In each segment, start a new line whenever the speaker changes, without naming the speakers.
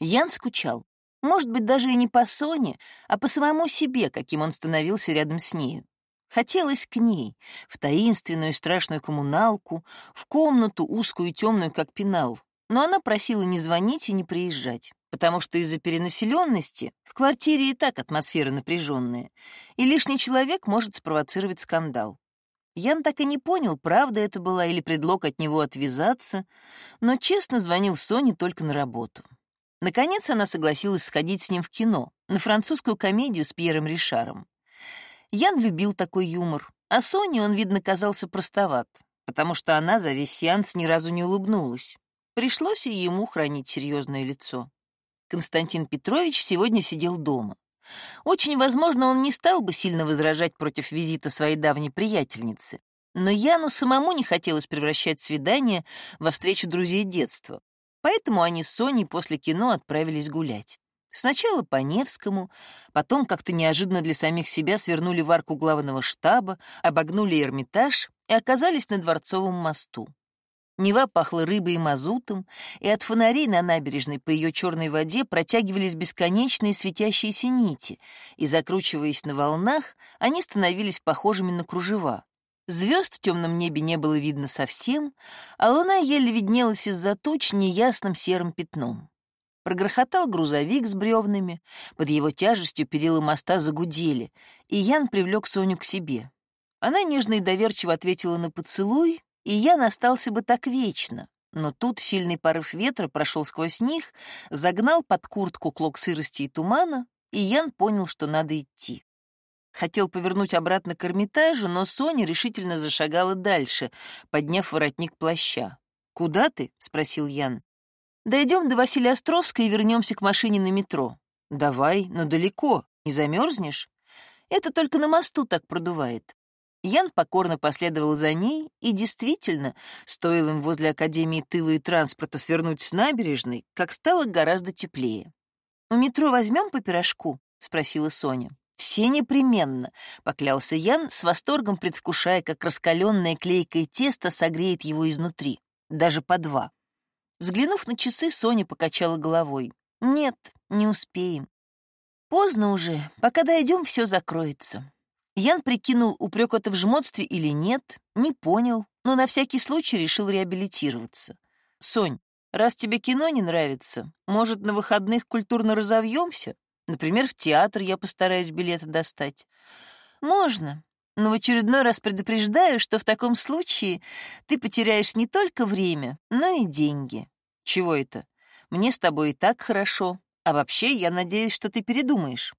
Ян скучал. Может быть, даже и не по Соне, а по самому себе, каким он становился рядом с нею. Хотелось к ней, в таинственную страшную коммуналку, в комнату узкую и темную, как пенал. Но она просила не звонить и не приезжать, потому что из-за перенаселенности в квартире и так атмосфера напряженная, и лишний человек может спровоцировать скандал. Ян так и не понял, правда это была или предлог от него отвязаться, но честно звонил Соне только на работу. Наконец она согласилась сходить с ним в кино, на французскую комедию с Пьером Ришаром. Ян любил такой юмор, а Соне он, видно, казался простоват, потому что она за весь сеанс ни разу не улыбнулась. Пришлось и ему хранить серьезное лицо. Константин Петрович сегодня сидел дома. Очень возможно, он не стал бы сильно возражать против визита своей давней приятельницы. Но Яну самому не хотелось превращать свидание во встречу друзей детства. Поэтому они с Соней после кино отправились гулять. Сначала по Невскому, потом как-то неожиданно для самих себя свернули в арку главного штаба, обогнули Эрмитаж и оказались на Дворцовом мосту. Нева пахла рыбой и мазутом, и от фонарей на набережной по ее черной воде протягивались бесконечные светящиеся нити, и, закручиваясь на волнах, они становились похожими на кружева. Звезд в темном небе не было видно совсем, а луна еле виднелась из-за туч неясным серым пятном. Прогрохотал грузовик с бревнами, под его тяжестью перила моста загудели, и Ян привлек Соню к себе. Она нежно и доверчиво ответила на поцелуй, и Ян остался бы так вечно. Но тут сильный порыв ветра прошел сквозь них, загнал под куртку клок сырости и тумана, и Ян понял, что надо идти. Хотел повернуть обратно к Эрмитажу, но Соня решительно зашагала дальше, подняв воротник плаща. «Куда ты?» — спросил Ян. Дойдем до Василия Островска и вернемся к машине на метро. Давай, но далеко, не замерзнешь? Это только на мосту так продувает. Ян покорно последовал за ней, и действительно, стоило им возле Академии тыла и транспорта свернуть с набережной, как стало гораздо теплее. «У метро возьмем по пирожку?» — спросила Соня. «Все непременно», — поклялся Ян, с восторгом предвкушая, как раскаленное клейкое тесто согреет его изнутри. Даже по два. Взглянув на часы, Соня покачала головой. «Нет, не успеем. Поздно уже, пока дойдем, все закроется». Ян прикинул, упрек это в жмотстве или нет, не понял, но на всякий случай решил реабилитироваться. «Сонь, раз тебе кино не нравится, может, на выходных культурно разовьемся? Например, в театр я постараюсь билеты достать». «Можно, но в очередной раз предупреждаю, что в таком случае ты потеряешь не только время, но и деньги. Чего это? Мне с тобой и так хорошо. А вообще, я надеюсь, что ты передумаешь.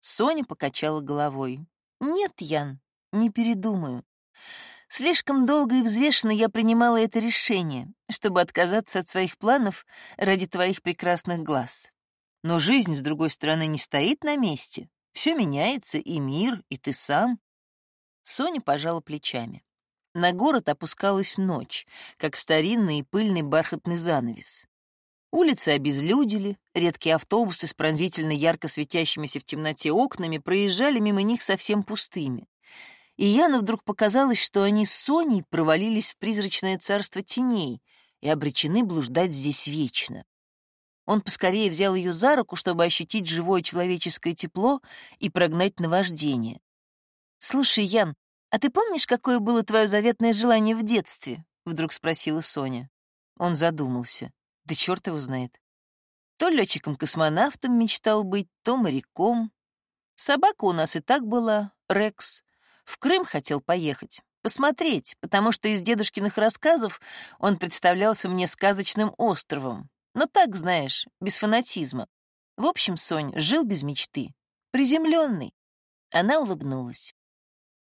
Соня покачала головой. Нет, Ян, не передумаю. Слишком долго и взвешенно я принимала это решение, чтобы отказаться от своих планов ради твоих прекрасных глаз. Но жизнь, с другой стороны, не стоит на месте. Все меняется, и мир, и ты сам. Соня пожала плечами. На город опускалась ночь, как старинный и пыльный бархатный занавес. Улицы обезлюдили, редкие автобусы с пронзительно ярко светящимися в темноте окнами проезжали мимо них совсем пустыми. И Яну вдруг показалось, что они с Соней провалились в призрачное царство теней и обречены блуждать здесь вечно. Он поскорее взял ее за руку, чтобы ощутить живое человеческое тепло и прогнать наваждение. «Слушай, Ян, «А ты помнишь, какое было твое заветное желание в детстве?» — вдруг спросила Соня. Он задумался. Да черт его знает. То летчиком-космонавтом мечтал быть, то моряком. Собака у нас и так была, Рекс. В Крым хотел поехать, посмотреть, потому что из дедушкиных рассказов он представлялся мне сказочным островом. Но так, знаешь, без фанатизма. В общем, Сонь жил без мечты. Приземленный. Она улыбнулась.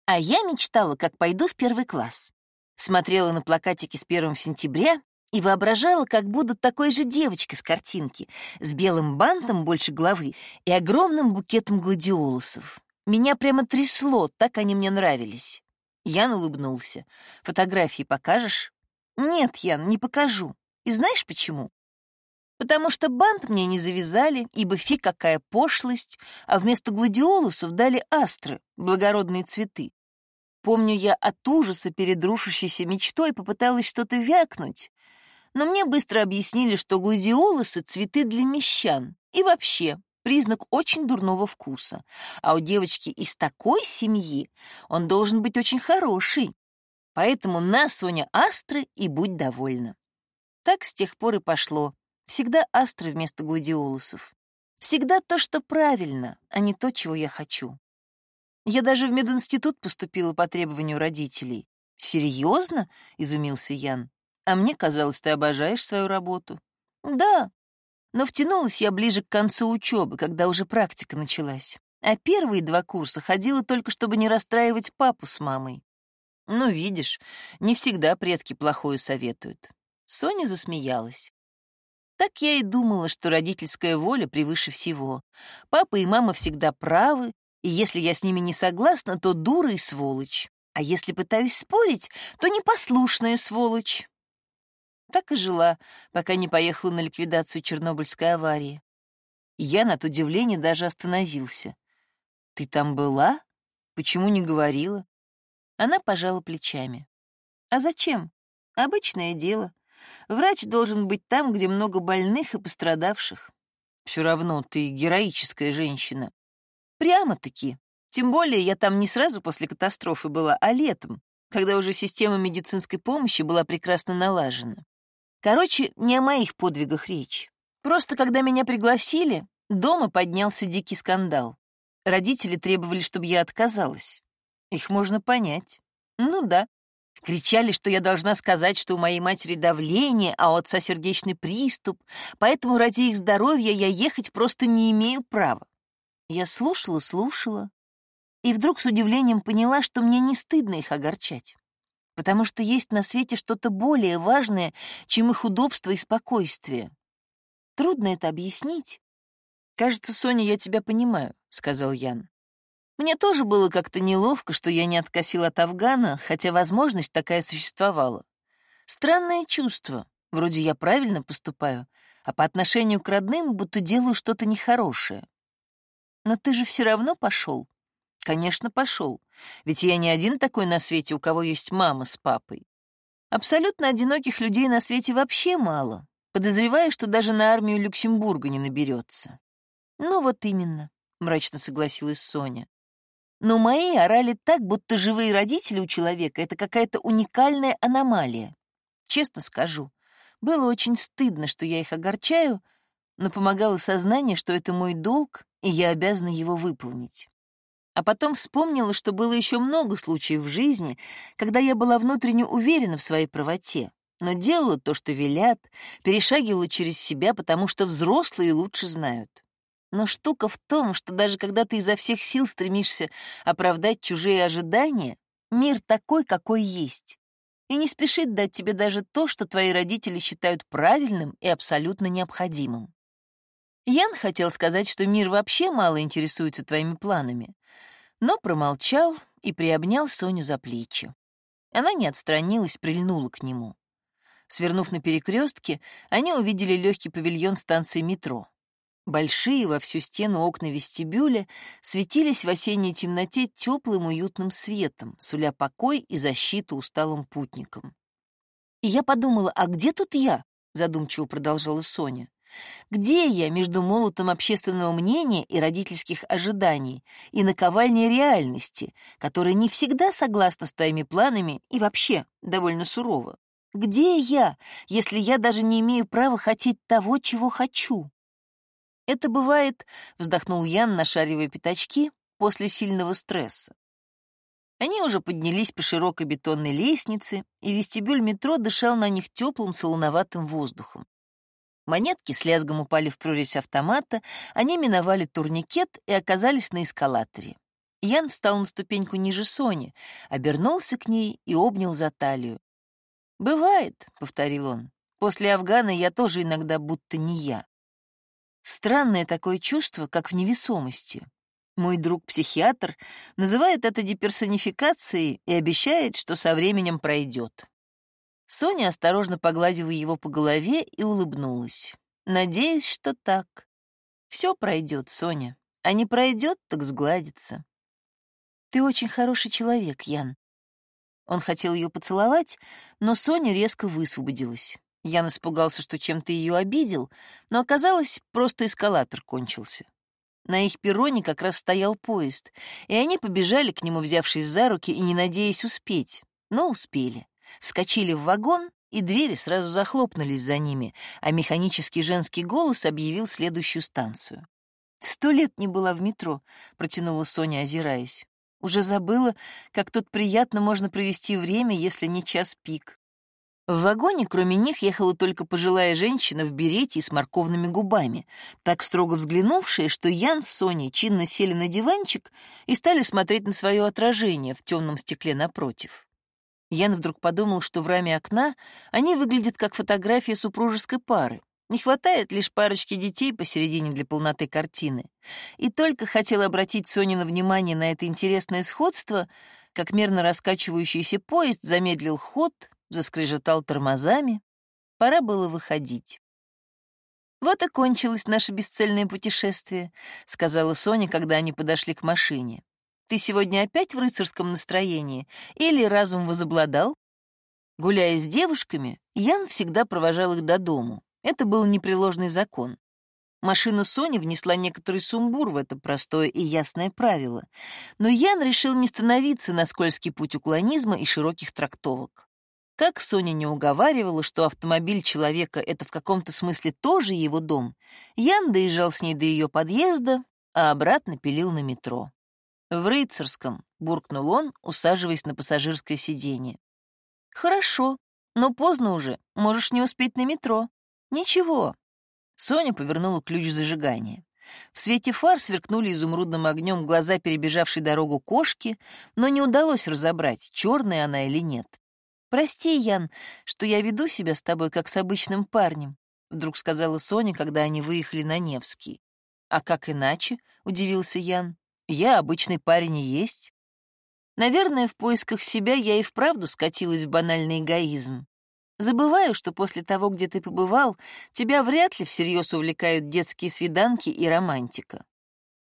А я мечтала, как пойду в первый класс. Смотрела на плакатики с 1 сентября и воображала, как буду такой же девочкой с картинки, с белым бантом больше головы и огромным букетом гладиолусов. Меня прямо трясло, так они мне нравились. Ян улыбнулся. «Фотографии покажешь?» «Нет, Ян, не покажу. И знаешь почему?» «Потому что бант мне не завязали, ибо фи какая пошлость, а вместо гладиолусов дали астры, благородные цветы. Помню, я от ужаса перед рушащейся мечтой попыталась что-то вякнуть, Но мне быстро объяснили, что гладиолусы — цветы для мещан. И вообще, признак очень дурного вкуса. А у девочки из такой семьи он должен быть очень хороший. Поэтому на, Соня, астры и будь довольна. Так с тех пор и пошло. Всегда астры вместо гладиолусов. Всегда то, что правильно, а не то, чего я хочу. Я даже в мединститут поступила по требованию родителей. «Серьезно?» — изумился Ян. «А мне казалось, ты обожаешь свою работу». «Да, но втянулась я ближе к концу учебы, когда уже практика началась. А первые два курса ходила только, чтобы не расстраивать папу с мамой. Ну, видишь, не всегда предки плохое советуют. Соня засмеялась. Так я и думала, что родительская воля превыше всего. Папа и мама всегда правы, и если я с ними не согласна, то дура и сволочь. А если пытаюсь спорить, то непослушная сволочь. Так и жила, пока не поехала на ликвидацию Чернобыльской аварии. Я на удивление даже остановился. «Ты там была? Почему не говорила?» Она пожала плечами. «А зачем? Обычное дело. Врач должен быть там, где много больных и пострадавших. Все равно ты героическая женщина. Прямо-таки. Тем более я там не сразу после катастрофы была, а летом, когда уже система медицинской помощи была прекрасно налажена. Короче, не о моих подвигах речь. Просто когда меня пригласили, дома поднялся дикий скандал. Родители требовали, чтобы я отказалась. Их можно понять. Ну да, Кричали, что я должна сказать, что у моей матери давление, а у отца сердечный приступ, поэтому ради их здоровья я ехать просто не имею права. Я слушала, слушала, и вдруг с удивлением поняла, что мне не стыдно их огорчать, потому что есть на свете что-то более важное, чем их удобство и спокойствие. Трудно это объяснить. «Кажется, Соня, я тебя понимаю», — сказал Ян. Мне тоже было как-то неловко, что я не откосил от Афгана, хотя возможность такая существовала. Странное чувство. Вроде я правильно поступаю, а по отношению к родным будто делаю что-то нехорошее. Но ты же все равно пошел. Конечно, пошел. Ведь я не один такой на свете, у кого есть мама с папой. Абсолютно одиноких людей на свете вообще мало. Подозреваю, что даже на армию Люксембурга не наберется. Ну вот именно, мрачно согласилась Соня. Но мои орали так, будто живые родители у человека — это какая-то уникальная аномалия. Честно скажу, было очень стыдно, что я их огорчаю, но помогало сознание, что это мой долг, и я обязана его выполнить. А потом вспомнила, что было еще много случаев в жизни, когда я была внутренне уверена в своей правоте, но делала то, что велят, перешагивала через себя, потому что взрослые лучше знают. Но штука в том, что даже когда ты изо всех сил стремишься оправдать чужие ожидания, мир такой, какой есть, и не спешит дать тебе даже то, что твои родители считают правильным и абсолютно необходимым. Ян хотел сказать, что мир вообще мало интересуется твоими планами, но промолчал и приобнял Соню за плечи. Она не отстранилась, прильнула к нему. Свернув на перекрестке, они увидели легкий павильон станции метро. Большие во всю стену окна вестибюля светились в осенней темноте теплым уютным светом, суля покой и защиту усталым путникам. И я подумала, а где тут я? задумчиво продолжала Соня. Где я между молотом общественного мнения и родительских ожиданий и наковальней реальности, которая не всегда согласна с твоими планами и вообще довольно сурова? Где я, если я даже не имею права хотеть того, чего хочу? Это бывает, вздохнул Ян, нашаривая пятачки, после сильного стресса. Они уже поднялись по широкой бетонной лестнице, и вестибюль метро дышал на них теплым солоноватым воздухом. Монетки с лязгом упали в прорезь автомата, они миновали турникет и оказались на эскалаторе. Ян встал на ступеньку ниже Сони, обернулся к ней и обнял за талию. «Бывает», — повторил он, — «после Афгана я тоже иногда будто не я». Странное такое чувство, как в невесомости. Мой друг-психиатр называет это деперсонификацией и обещает, что со временем пройдет. Соня осторожно погладила его по голове и улыбнулась. Надеюсь, что так. Все пройдет, Соня. А не пройдет, так сгладится. Ты очень хороший человек, Ян. Он хотел ее поцеловать, но Соня резко высвободилась. Ян испугался, что чем-то ее обидел, но оказалось, просто эскалатор кончился. На их перроне как раз стоял поезд, и они побежали к нему, взявшись за руки и не надеясь успеть. Но успели. Вскочили в вагон, и двери сразу захлопнулись за ними, а механический женский голос объявил следующую станцию. «Сто лет не была в метро», — протянула Соня, озираясь. «Уже забыла, как тут приятно можно провести время, если не час пик». В вагоне, кроме них, ехала только пожилая женщина в берете и с морковными губами, так строго взглянувшая, что Ян с Соней чинно сели на диванчик и стали смотреть на свое отражение в темном стекле напротив. Ян вдруг подумал, что в раме окна они выглядят как фотография супружеской пары. Не хватает лишь парочки детей посередине для полноты картины. И только хотел обратить Сонина внимание на это интересное сходство, как мерно раскачивающийся поезд замедлил ход — заскрежетал тормозами. Пора было выходить. «Вот и кончилось наше бесцельное путешествие», — сказала Соня, когда они подошли к машине. «Ты сегодня опять в рыцарском настроении? Или разум возобладал?» Гуляя с девушками, Ян всегда провожал их до дому. Это был непреложный закон. Машина Сони внесла некоторый сумбур в это простое и ясное правило. Но Ян решил не становиться на скользкий путь уклонизма и широких трактовок. Как Соня не уговаривала, что автомобиль человека — это в каком-то смысле тоже его дом, Ян доезжал с ней до ее подъезда, а обратно пилил на метро. «В рыцарском», — буркнул он, усаживаясь на пассажирское сиденье. «Хорошо, но поздно уже, можешь не успеть на метро». «Ничего». Соня повернула ключ зажигания. В свете фар сверкнули изумрудным огнем глаза перебежавшей дорогу кошки, но не удалось разобрать, черная она или нет. «Прости, Ян, что я веду себя с тобой как с обычным парнем», вдруг сказала Соня, когда они выехали на Невский. «А как иначе?» — удивился Ян. «Я обычный парень и есть». Наверное, в поисках себя я и вправду скатилась в банальный эгоизм. Забываю, что после того, где ты побывал, тебя вряд ли всерьез увлекают детские свиданки и романтика.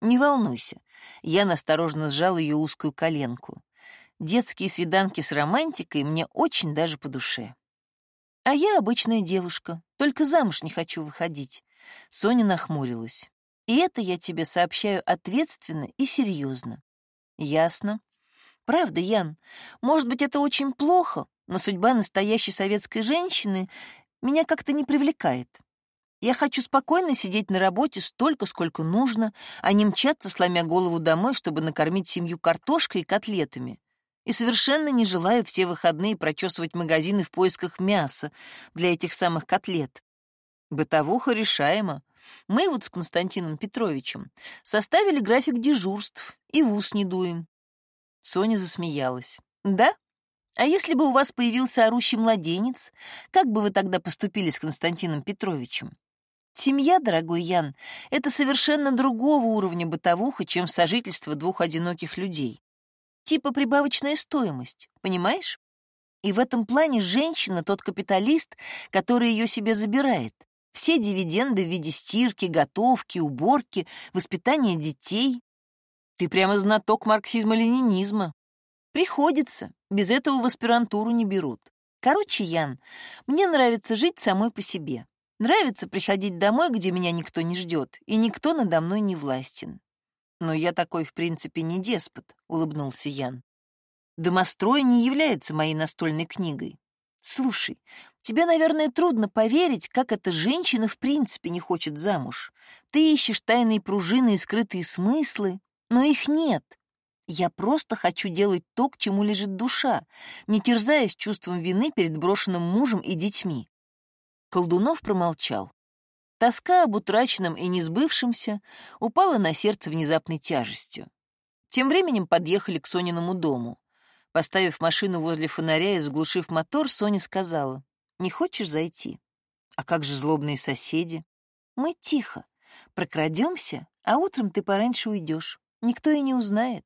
Не волнуйся. Я осторожно сжал ее узкую коленку детские свиданки с романтикой мне очень даже по душе. А я обычная девушка, только замуж не хочу выходить. Соня нахмурилась. И это я тебе сообщаю ответственно и серьезно. Ясно. Правда, Ян, может быть, это очень плохо, но судьба настоящей советской женщины меня как-то не привлекает. Я хочу спокойно сидеть на работе столько, сколько нужно, а не мчаться, сломя голову домой, чтобы накормить семью картошкой и котлетами и совершенно не желаю все выходные прочесывать магазины в поисках мяса для этих самых котлет. Бытовуха решаема. Мы вот с Константином Петровичем составили график дежурств и в ус не дуем. Соня засмеялась. Да? А если бы у вас появился орущий младенец, как бы вы тогда поступили с Константином Петровичем? Семья, дорогой Ян, это совершенно другого уровня бытовуха, чем сожительство двух одиноких людей типа прибавочная стоимость, понимаешь? И в этом плане женщина — тот капиталист, который ее себе забирает. Все дивиденды в виде стирки, готовки, уборки, воспитания детей. Ты прямо знаток марксизма-ленинизма. Приходится, без этого в аспирантуру не берут. Короче, Ян, мне нравится жить самой по себе. Нравится приходить домой, где меня никто не ждет, и никто надо мной не властен. «Но я такой, в принципе, не деспот», — улыбнулся Ян. «Домострой не является моей настольной книгой. Слушай, тебе, наверное, трудно поверить, как эта женщина в принципе не хочет замуж. Ты ищешь тайные пружины и скрытые смыслы, но их нет. Я просто хочу делать то, к чему лежит душа, не терзаясь чувством вины перед брошенным мужем и детьми». Колдунов промолчал. Тоска об утраченном и несбывшемся упала на сердце внезапной тяжестью. Тем временем подъехали к Сониному дому. Поставив машину возле фонаря и заглушив мотор, Соня сказала, «Не хочешь зайти? А как же злобные соседи? Мы тихо. Прокрадемся, а утром ты пораньше уйдешь. Никто и не узнает».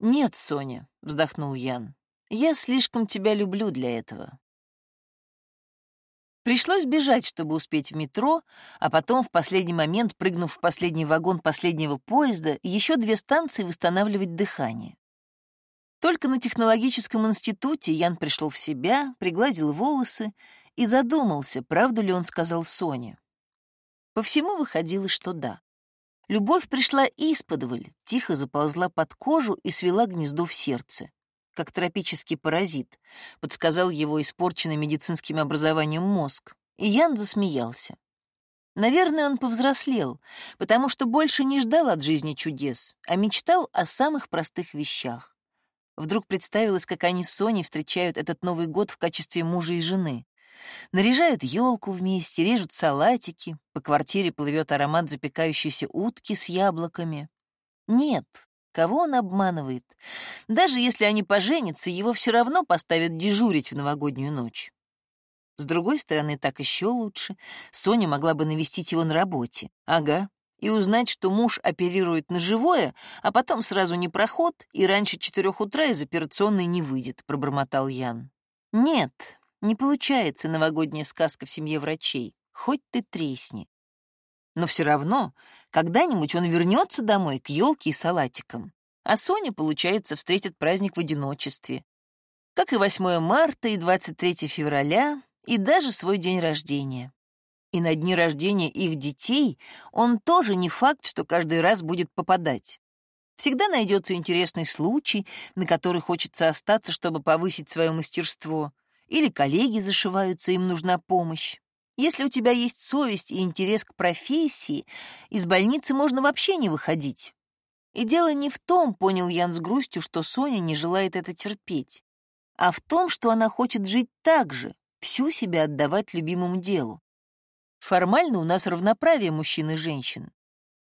«Нет, Соня», — вздохнул Ян, — «я слишком тебя люблю для этого. Пришлось бежать, чтобы успеть в метро, а потом, в последний момент, прыгнув в последний вагон последнего поезда, еще две станции восстанавливать дыхание. Только на технологическом институте Ян пришел в себя, пригладил волосы и задумался, правду ли он сказал Соне. По всему выходило, что да. Любовь пришла исподволь, тихо заползла под кожу и свела гнездо в сердце, как тропический паразит, подсказал его испорченный медицинским образованием мозг, и Ян засмеялся. Наверное, он повзрослел, потому что больше не ждал от жизни чудес, а мечтал о самых простых вещах. Вдруг представилось, как они с Соней встречают этот Новый год в качестве мужа и жены. Наряжают елку вместе, режут салатики, по квартире плывет аромат запекающейся утки с яблоками. Нет, кого он обманывает? Даже если они поженятся, его все равно поставят дежурить в новогоднюю ночь. С другой стороны, так еще лучше. Соня могла бы навестить его на работе. Ага. И узнать, что муж оперирует на живое, а потом сразу не проход, и раньше четырех утра из операционной не выйдет, пробормотал Ян. Нет, не получается новогодняя сказка в семье врачей, хоть ты тресни. Но все равно, когда-нибудь он вернется домой к елке и салатикам, а Соня, получается, встретит праздник в одиночестве. Как и 8 марта, и 23 февраля, и даже свой день рождения. И на дни рождения их детей он тоже не факт, что каждый раз будет попадать. Всегда найдется интересный случай, на который хочется остаться, чтобы повысить свое мастерство — или коллеги зашиваются, им нужна помощь. Если у тебя есть совесть и интерес к профессии, из больницы можно вообще не выходить. И дело не в том, понял Ян с грустью, что Соня не желает это терпеть, а в том, что она хочет жить так же, всю себя отдавать любимому делу. Формально у нас равноправие мужчин и женщин,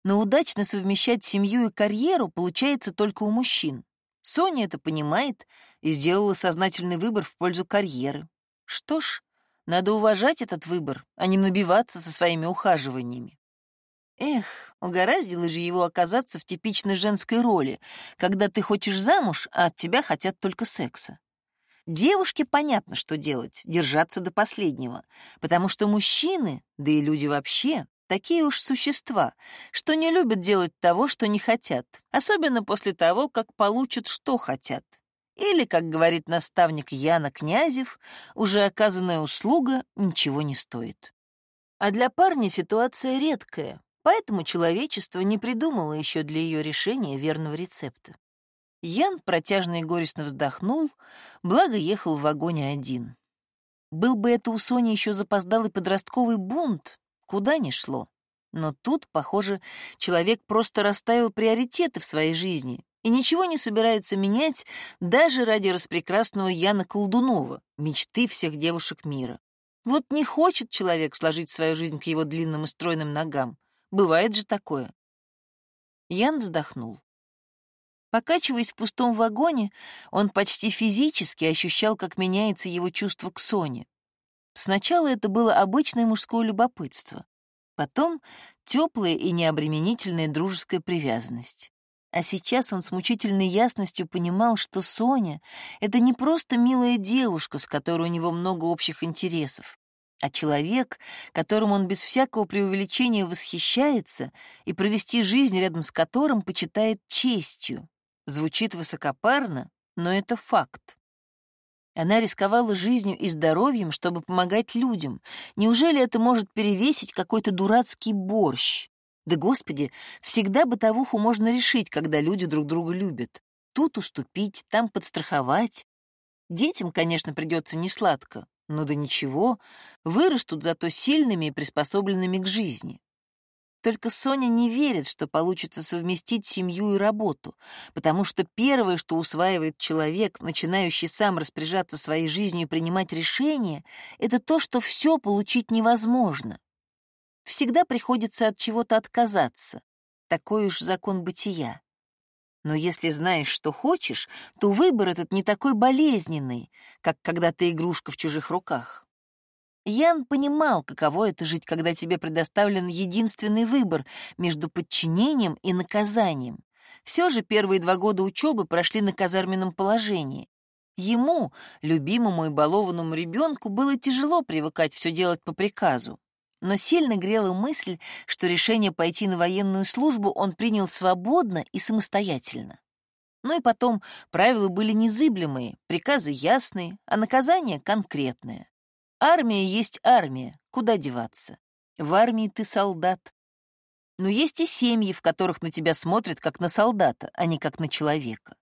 но удачно совмещать семью и карьеру получается только у мужчин. Соня это понимает и сделала сознательный выбор в пользу карьеры. Что ж, надо уважать этот выбор, а не набиваться со своими ухаживаниями. Эх, угораздило же его оказаться в типичной женской роли, когда ты хочешь замуж, а от тебя хотят только секса. Девушке понятно, что делать, держаться до последнего, потому что мужчины, да и люди вообще, такие уж существа, что не любят делать того, что не хотят, особенно после того, как получат, что хотят. Или, как говорит наставник Яна Князев, уже оказанная услуга ничего не стоит. А для парня ситуация редкая, поэтому человечество не придумало еще для ее решения верного рецепта. Ян протяжно и горестно вздохнул, благо ехал в вагоне один. Был бы это у Сони еще запоздалый подростковый бунт, куда ни шло. Но тут, похоже, человек просто расставил приоритеты в своей жизни и ничего не собирается менять даже ради распрекрасного Яна Колдунова, мечты всех девушек мира. Вот не хочет человек сложить свою жизнь к его длинным и стройным ногам. Бывает же такое. Ян вздохнул. Покачиваясь в пустом вагоне, он почти физически ощущал, как меняется его чувство к Соне. Сначала это было обычное мужское любопытство, потом теплая и необременительная дружеская привязанность. А сейчас он с мучительной ясностью понимал, что Соня — это не просто милая девушка, с которой у него много общих интересов, а человек, которому он без всякого преувеличения восхищается и провести жизнь рядом с которым почитает честью. Звучит высокопарно, но это факт. Она рисковала жизнью и здоровьем, чтобы помогать людям. Неужели это может перевесить какой-то дурацкий борщ? Да, господи, всегда бытовуху можно решить, когда люди друг друга любят. Тут уступить, там подстраховать. Детям, конечно, придется несладко, но да ничего, вырастут зато сильными и приспособленными к жизни. Только Соня не верит, что получится совместить семью и работу, потому что первое, что усваивает человек, начинающий сам распоряжаться своей жизнью и принимать решения, это то, что все получить невозможно. Всегда приходится от чего-то отказаться. Такой уж закон бытия. Но если знаешь, что хочешь, то выбор этот не такой болезненный, как когда ты игрушка в чужих руках. Ян понимал, каково это жить, когда тебе предоставлен единственный выбор между подчинением и наказанием. Все же первые два года учебы прошли на казарменном положении. Ему, любимому и балованному ребенку, было тяжело привыкать все делать по приказу. Но сильно грела мысль, что решение пойти на военную службу он принял свободно и самостоятельно. Ну и потом, правила были незыблемые, приказы ясные, а наказание конкретное. Армия есть армия, куда деваться? В армии ты солдат. Но есть и семьи, в которых на тебя смотрят как на солдата, а не как на человека.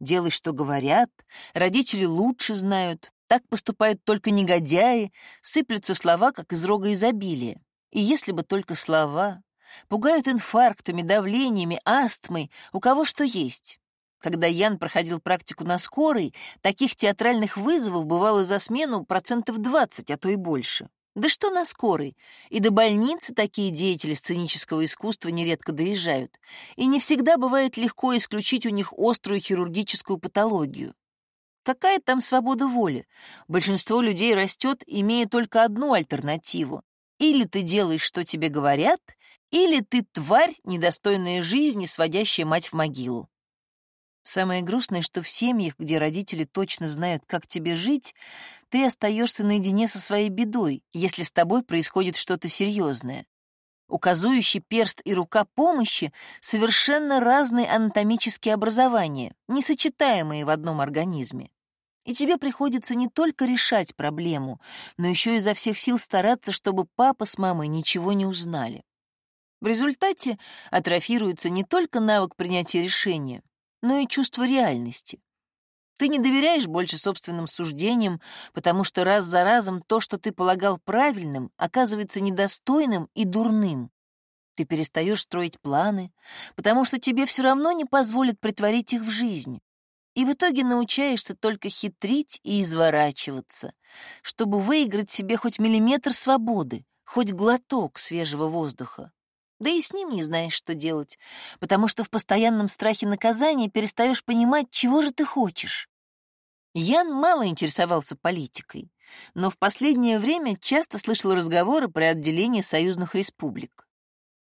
Делай, что говорят, родители лучше знают, так поступают только негодяи, сыплются слова, как из рога изобилия. И если бы только слова, пугают инфарктами, давлениями, астмой, у кого что есть. Когда Ян проходил практику на скорой, таких театральных вызовов бывало за смену процентов 20, а то и больше. Да что на скорой? И до больницы такие деятели сценического искусства нередко доезжают. И не всегда бывает легко исключить у них острую хирургическую патологию. Какая там свобода воли? Большинство людей растет, имея только одну альтернативу. Или ты делаешь, что тебе говорят, или ты тварь, недостойная жизни, сводящая мать в могилу. Самое грустное, что в семьях, где родители точно знают, как тебе жить, ты остаешься наедине со своей бедой, если с тобой происходит что-то серьезное. Указующий перст и рука помощи — совершенно разные анатомические образования, несочетаемые в одном организме. И тебе приходится не только решать проблему, но еще изо всех сил стараться, чтобы папа с мамой ничего не узнали. В результате атрофируется не только навык принятия решения, но и чувство реальности. Ты не доверяешь больше собственным суждениям, потому что раз за разом то, что ты полагал правильным, оказывается недостойным и дурным. Ты перестаешь строить планы, потому что тебе все равно не позволят притворить их в жизнь. И в итоге научаешься только хитрить и изворачиваться, чтобы выиграть себе хоть миллиметр свободы, хоть глоток свежего воздуха. Да и с ним не знаешь, что делать, потому что в постоянном страхе наказания перестаешь понимать, чего же ты хочешь. Ян мало интересовался политикой, но в последнее время часто слышал разговоры про отделение союзных республик.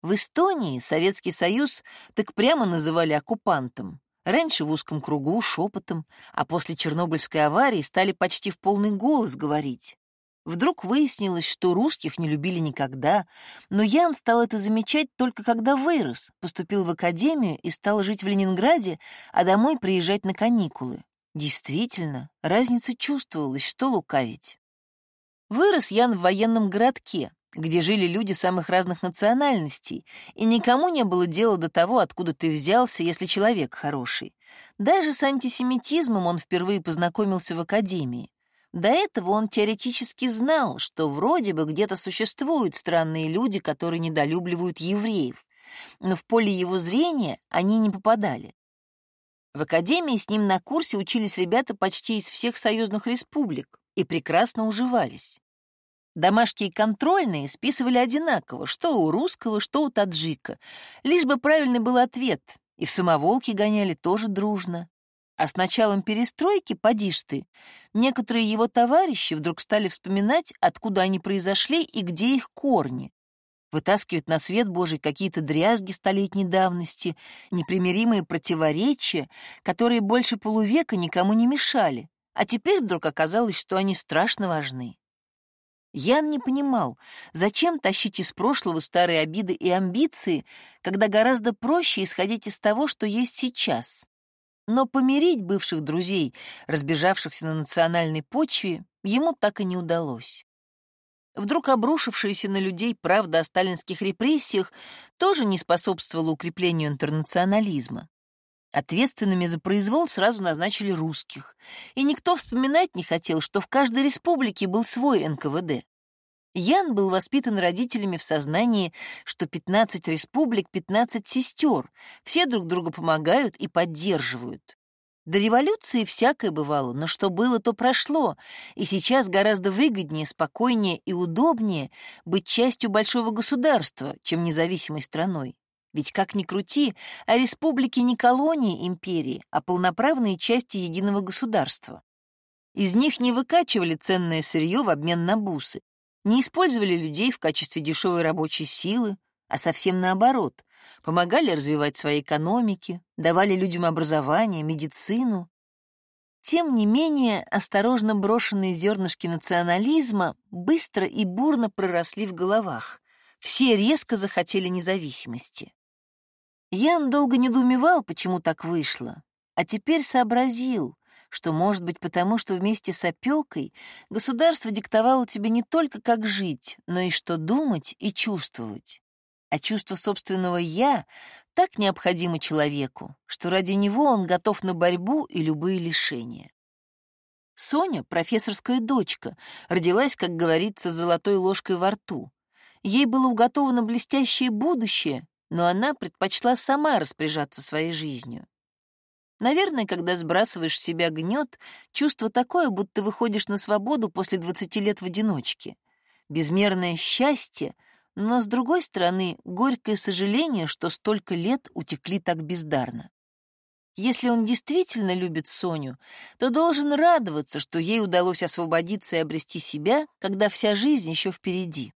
В Эстонии Советский Союз так прямо называли оккупантом. Раньше в узком кругу, шепотом, а после Чернобыльской аварии стали почти в полный голос говорить. Вдруг выяснилось, что русских не любили никогда, но Ян стал это замечать только когда вырос, поступил в академию и стал жить в Ленинграде, а домой приезжать на каникулы. Действительно, разница чувствовалась, что лукавить. Вырос Ян в военном городке, где жили люди самых разных национальностей, и никому не было дела до того, откуда ты взялся, если человек хороший. Даже с антисемитизмом он впервые познакомился в академии. До этого он теоретически знал, что вроде бы где-то существуют странные люди, которые недолюбливают евреев, но в поле его зрения они не попадали. В академии с ним на курсе учились ребята почти из всех союзных республик и прекрасно уживались. Домашние контрольные списывали одинаково, что у русского, что у таджика, лишь бы правильный был ответ, и в самоволки гоняли тоже дружно. А с началом перестройки, поди ж ты, некоторые его товарищи вдруг стали вспоминать, откуда они произошли и где их корни. Вытаскивать на свет Божий какие-то дрязги столетней давности, непримиримые противоречия, которые больше полувека никому не мешали, а теперь вдруг оказалось, что они страшно важны. Ян не понимал, зачем тащить из прошлого старые обиды и амбиции, когда гораздо проще исходить из того, что есть сейчас. Но помирить бывших друзей, разбежавшихся на национальной почве, ему так и не удалось. Вдруг обрушившаяся на людей правда о сталинских репрессиях тоже не способствовала укреплению интернационализма. Ответственными за произвол сразу назначили русских, и никто вспоминать не хотел, что в каждой республике был свой НКВД. Ян был воспитан родителями в сознании, что 15 республик — 15 сестер, все друг друга помогают и поддерживают. До революции всякое бывало, но что было, то прошло, и сейчас гораздо выгоднее, спокойнее и удобнее быть частью большого государства, чем независимой страной. Ведь как ни крути, а республики не колонии империи, а полноправные части единого государства. Из них не выкачивали ценное сырье в обмен на бусы, не использовали людей в качестве дешевой рабочей силы, а совсем наоборот, помогали развивать свои экономики, давали людям образование, медицину. Тем не менее, осторожно брошенные зернышки национализма быстро и бурно проросли в головах. Все резко захотели независимости. Ян долго недоумевал, почему так вышло, а теперь сообразил, что, может быть, потому что вместе с опекой государство диктовало тебе не только как жить, но и что думать и чувствовать. А чувство собственного «я» так необходимо человеку, что ради него он готов на борьбу и любые лишения. Соня, профессорская дочка, родилась, как говорится, с золотой ложкой во рту. Ей было уготовано блестящее будущее, но она предпочла сама распоряжаться своей жизнью. Наверное, когда сбрасываешь с себя гнет, чувство такое, будто выходишь на свободу после 20 лет в одиночке. Безмерное счастье, но, с другой стороны, горькое сожаление, что столько лет утекли так бездарно. Если он действительно любит Соню, то должен радоваться, что ей удалось освободиться и обрести себя, когда вся жизнь еще впереди.